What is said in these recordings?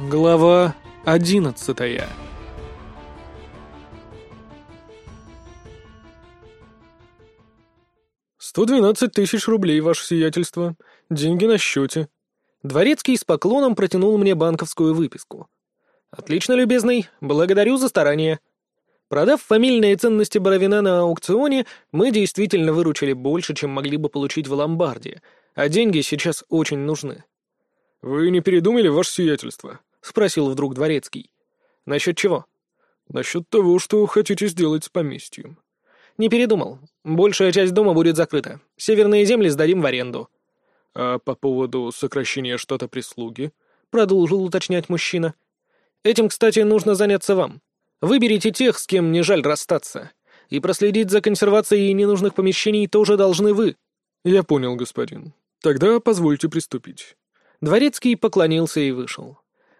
Глава одиннадцатая «Сто двенадцать тысяч рублей, ваше сиятельство. Деньги на счете». Дворецкий с поклоном протянул мне банковскую выписку. «Отлично, любезный. Благодарю за старание». Продав фамильные ценности Боровина на аукционе, мы действительно выручили больше, чем могли бы получить в ломбарде, а деньги сейчас очень нужны. «Вы не передумали, ваше сиятельство?» — спросил вдруг Дворецкий. «Насчет чего?» «Насчет того, что хотите сделать с поместьем». «Не передумал. Большая часть дома будет закрыта. Северные земли сдадим в аренду». «А по поводу сокращения штата прислуги?» — продолжил уточнять мужчина. «Этим, кстати, нужно заняться вам. Выберите тех, с кем не жаль расстаться. И проследить за консервацией ненужных помещений тоже должны вы». «Я понял, господин. Тогда позвольте приступить». Дворецкий поклонился и вышел.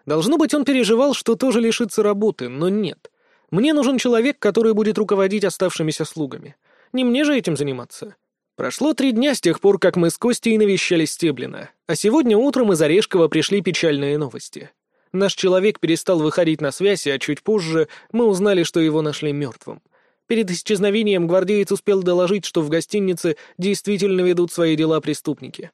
Должно быть, он переживал, что тоже лишится работы, но нет. Мне нужен человек, который будет руководить оставшимися слугами. Не мне же этим заниматься. Прошло три дня с тех пор, как мы с Костей навещали Стеблина, а сегодня утром из Орешкова пришли печальные новости. Наш человек перестал выходить на связь, а чуть позже мы узнали, что его нашли мертвым. Перед исчезновением гвардеец успел доложить, что в гостинице действительно ведут свои дела преступники.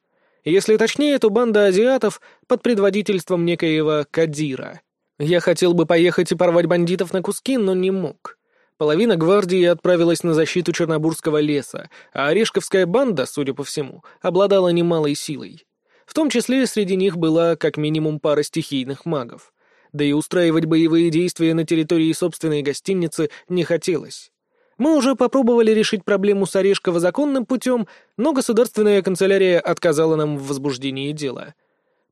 Если точнее, то банда азиатов под предводительством некоего Кадира. Я хотел бы поехать и порвать бандитов на куски, но не мог. Половина гвардии отправилась на защиту Чернобурского леса, а Орешковская банда, судя по всему, обладала немалой силой. В том числе среди них была как минимум пара стихийных магов. Да и устраивать боевые действия на территории собственной гостиницы не хотелось. Мы уже попробовали решить проблему с Орешково законным путем, но государственная канцелярия отказала нам в возбуждении дела.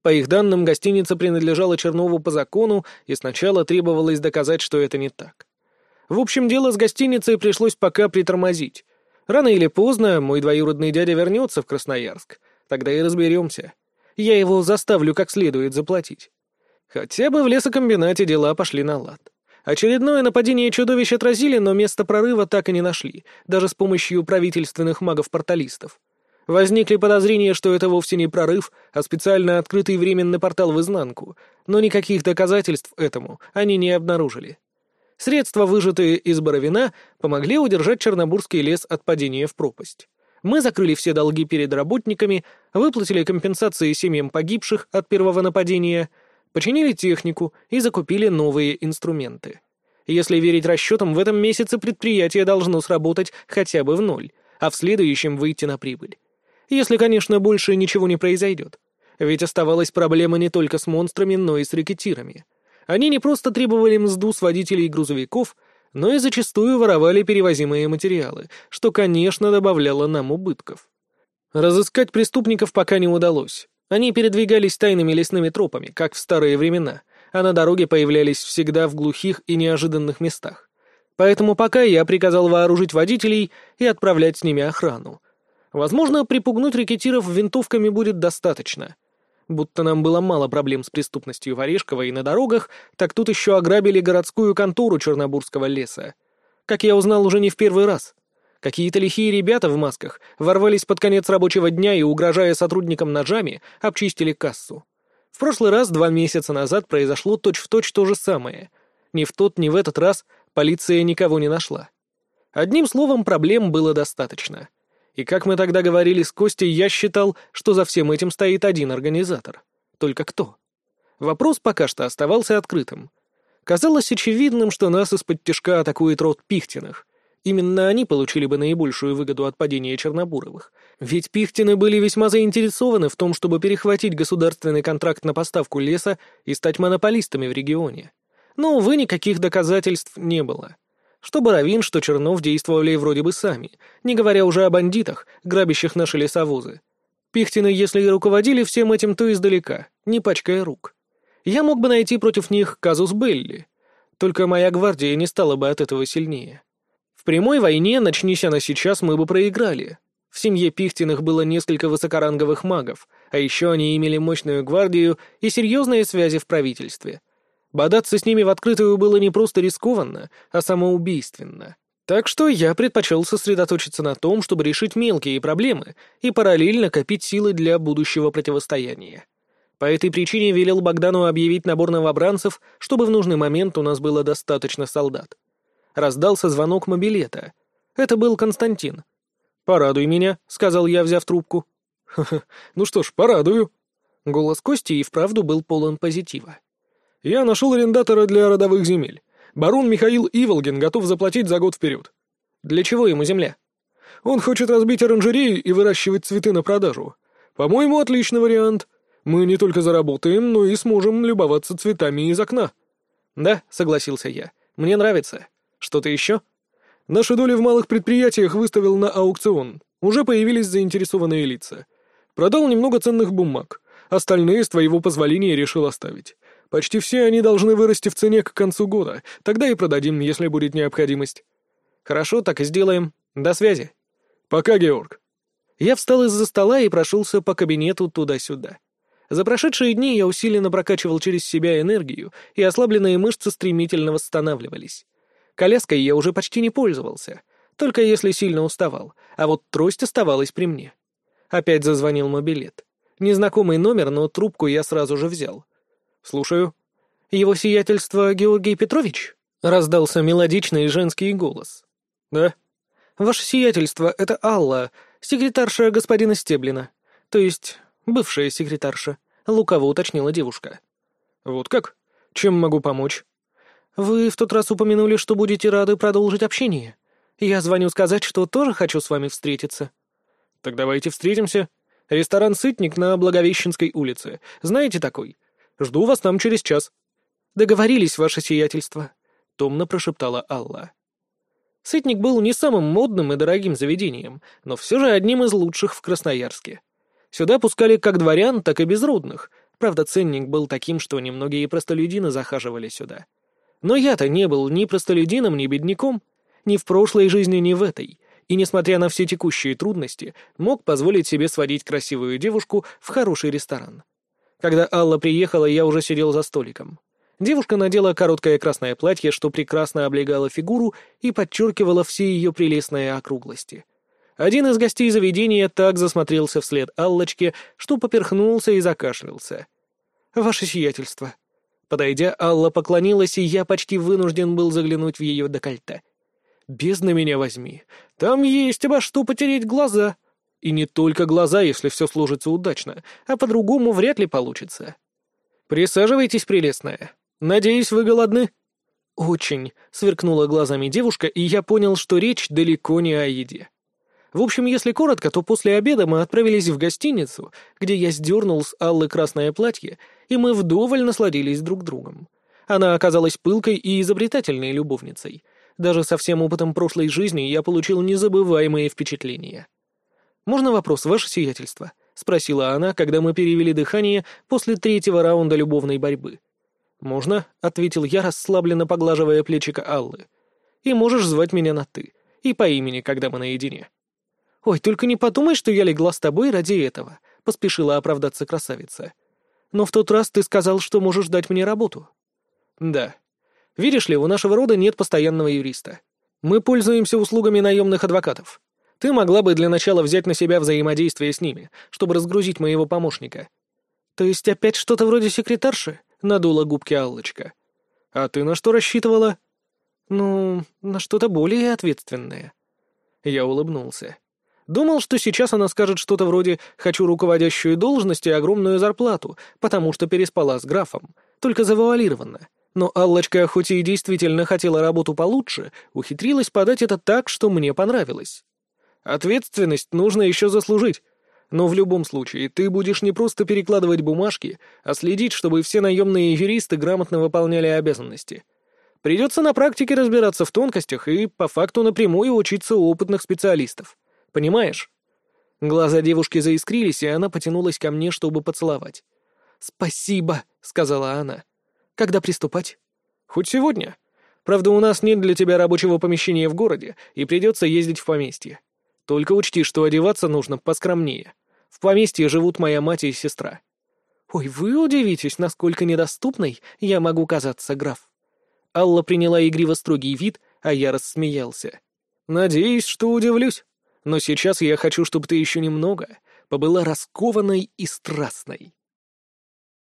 По их данным, гостиница принадлежала Чернову по закону, и сначала требовалось доказать, что это не так. В общем, дело с гостиницей пришлось пока притормозить. Рано или поздно мой двоюродный дядя вернется в Красноярск. Тогда и разберемся. Я его заставлю как следует заплатить. Хотя бы в лесокомбинате дела пошли на лад. Очередное нападение чудовищ отразили, но место прорыва так и не нашли, даже с помощью правительственных магов-порталистов. Возникли подозрения, что это вовсе не прорыв, а специально открытый временный портал в изнанку, но никаких доказательств этому они не обнаружили. Средства, выжатые из Боровина, помогли удержать Чернобурский лес от падения в пропасть. Мы закрыли все долги перед работниками, выплатили компенсации семьям погибших от первого нападения — починили технику и закупили новые инструменты. Если верить расчетам, в этом месяце предприятие должно сработать хотя бы в ноль, а в следующем выйти на прибыль. Если, конечно, больше ничего не произойдет. Ведь оставалась проблема не только с монстрами, но и с рекетирами. Они не просто требовали мзду с водителей грузовиков, но и зачастую воровали перевозимые материалы, что, конечно, добавляло нам убытков. Разыскать преступников пока не удалось. Они передвигались тайными лесными тропами, как в старые времена, а на дороге появлялись всегда в глухих и неожиданных местах. Поэтому пока я приказал вооружить водителей и отправлять с ними охрану. Возможно, припугнуть рекетиров винтовками будет достаточно. Будто нам было мало проблем с преступностью в Орешково и на дорогах, так тут еще ограбили городскую контору Чернобурского леса. Как я узнал уже не в первый раз. Какие-то лихие ребята в масках ворвались под конец рабочего дня и, угрожая сотрудникам ножами, обчистили кассу. В прошлый раз, два месяца назад, произошло точь-в-точь точь то же самое. Ни в тот, ни в этот раз полиция никого не нашла. Одним словом, проблем было достаточно. И как мы тогда говорили с Костей, я считал, что за всем этим стоит один организатор. Только кто? Вопрос пока что оставался открытым. Казалось очевидным, что нас из-под тяжка атакует род Пихтиных — Именно они получили бы наибольшую выгоду от падения Чернобуровых. Ведь Пихтины были весьма заинтересованы в том, чтобы перехватить государственный контракт на поставку леса и стать монополистами в регионе. Но, увы, никаких доказательств не было. Что Боровин, что Чернов действовали вроде бы сами, не говоря уже о бандитах, грабящих наши лесовозы. Пихтины, если и руководили всем этим, то издалека, не пачкая рук. Я мог бы найти против них казус Белли. Только моя гвардия не стала бы от этого сильнее. Прямой войне, начнись она сейчас, мы бы проиграли. В семье Пихтиных было несколько высокоранговых магов, а еще они имели мощную гвардию и серьезные связи в правительстве. Бодаться с ними в открытую было не просто рискованно, а самоубийственно. Так что я предпочел сосредоточиться на том, чтобы решить мелкие проблемы и параллельно копить силы для будущего противостояния. По этой причине велел Богдану объявить набор новобранцев, чтобы в нужный момент у нас было достаточно солдат. Раздался звонок мобилета. Это был Константин. «Порадуй меня», — сказал я, взяв трубку. «Ха-ха, ну что ж, порадую». Голос Кости и вправду был полон позитива. «Я нашел арендатора для родовых земель. Барон Михаил Иволгин готов заплатить за год вперед». «Для чего ему земля?» «Он хочет разбить оранжерею и выращивать цветы на продажу. По-моему, отличный вариант. Мы не только заработаем, но и сможем любоваться цветами из окна». «Да», — согласился я. «Мне нравится. Что-то еще?» «Наши доли в малых предприятиях выставил на аукцион. Уже появились заинтересованные лица. Продал немного ценных бумаг. Остальные, с твоего позволения, решил оставить. Почти все они должны вырасти в цене к концу года. Тогда и продадим, если будет необходимость». «Хорошо, так и сделаем. До связи». «Пока, Георг». Я встал из-за стола и прошелся по кабинету туда-сюда. За прошедшие дни я усиленно прокачивал через себя энергию, и ослабленные мышцы стремительно восстанавливались. Коляской я уже почти не пользовался, только если сильно уставал, а вот трость оставалась при мне. Опять зазвонил мобилет. Незнакомый номер, но трубку я сразу же взял. «Слушаю». «Его сиятельство Георгий Петрович?» — раздался мелодичный женский голос. «Да». «Ваше сиятельство — это Алла, секретарша господина Стеблина. То есть «Бывшая секретарша», — лукаво уточнила девушка. «Вот как? Чем могу помочь?» «Вы в тот раз упомянули, что будете рады продолжить общение. Я звоню сказать, что тоже хочу с вами встретиться». «Так давайте встретимся. Ресторан «Сытник» на Благовещенской улице. Знаете такой? Жду вас там через час». «Договорились, ваше сиятельство», — томно прошептала Алла. «Сытник» был не самым модным и дорогим заведением, но все же одним из лучших в Красноярске. Сюда пускали как дворян, так и безродных. Правда, ценник был таким, что немногие простолюдины захаживали сюда. Но я-то не был ни простолюдином, ни бедняком. Ни в прошлой жизни, ни в этой. И, несмотря на все текущие трудности, мог позволить себе сводить красивую девушку в хороший ресторан. Когда Алла приехала, я уже сидел за столиком. Девушка надела короткое красное платье, что прекрасно облегало фигуру и подчеркивало все ее прелестные округлости — один из гостей заведения так засмотрелся вслед Аллочке, что поперхнулся и закашлялся. «Ваше сиятельство». Подойдя, Алла поклонилась, и я почти вынужден был заглянуть в ее декольте. «Бездна меня возьми. Там есть обо что потереть глаза. И не только глаза, если все сложится удачно, а по-другому вряд ли получится. Присаживайтесь, прелестная. Надеюсь, вы голодны?» «Очень», — сверкнула глазами девушка, и я понял, что речь далеко не о еде. В общем, если коротко, то после обеда мы отправились в гостиницу, где я сдернул с Аллы красное платье, и мы вдоволь насладились друг другом. Она оказалась пылкой и изобретательной любовницей. Даже со всем опытом прошлой жизни я получил незабываемые впечатления. «Можно вопрос, ваше сиятельство?» — спросила она, когда мы перевели дыхание после третьего раунда любовной борьбы. «Можно», — ответил я, расслабленно поглаживая плечико Аллы. «И можешь звать меня на «ты», и по имени, когда мы наедине». «Ой, только не подумай, что я легла с тобой ради этого», — поспешила оправдаться красавица. «Но в тот раз ты сказал, что можешь дать мне работу». «Да. Видишь ли, у нашего рода нет постоянного юриста. Мы пользуемся услугами наемных адвокатов. Ты могла бы для начала взять на себя взаимодействие с ними, чтобы разгрузить моего помощника». «То есть опять что-то вроде секретарши?» — надула губки Аллочка. «А ты на что рассчитывала?» «Ну, на что-то более ответственное». Я улыбнулся. Думал, что сейчас она скажет что-то вроде «хочу руководящую должность и огромную зарплату, потому что переспала с графом», только завуалированно. Но Аллочка, хоть и действительно хотела работу получше, ухитрилась подать это так, что мне понравилось. Ответственность нужно еще заслужить. Но в любом случае, ты будешь не просто перекладывать бумажки, а следить, чтобы все наемные юристы грамотно выполняли обязанности. Придется на практике разбираться в тонкостях и, по факту, напрямую учиться у опытных специалистов. Понимаешь?» Глаза девушки заискрились, и она потянулась ко мне, чтобы поцеловать. «Спасибо», — сказала она. «Когда приступать?» «Хоть сегодня. Правда, у нас нет для тебя рабочего помещения в городе, и придется ездить в поместье. Только учти, что одеваться нужно поскромнее. В поместье живут моя мать и сестра». «Ой, вы удивитесь, насколько недоступной я могу казаться, граф». Алла приняла игриво строгий вид, а я рассмеялся. «Надеюсь, что удивлюсь». Но сейчас я хочу, чтобы ты еще немного побыла раскованной и страстной.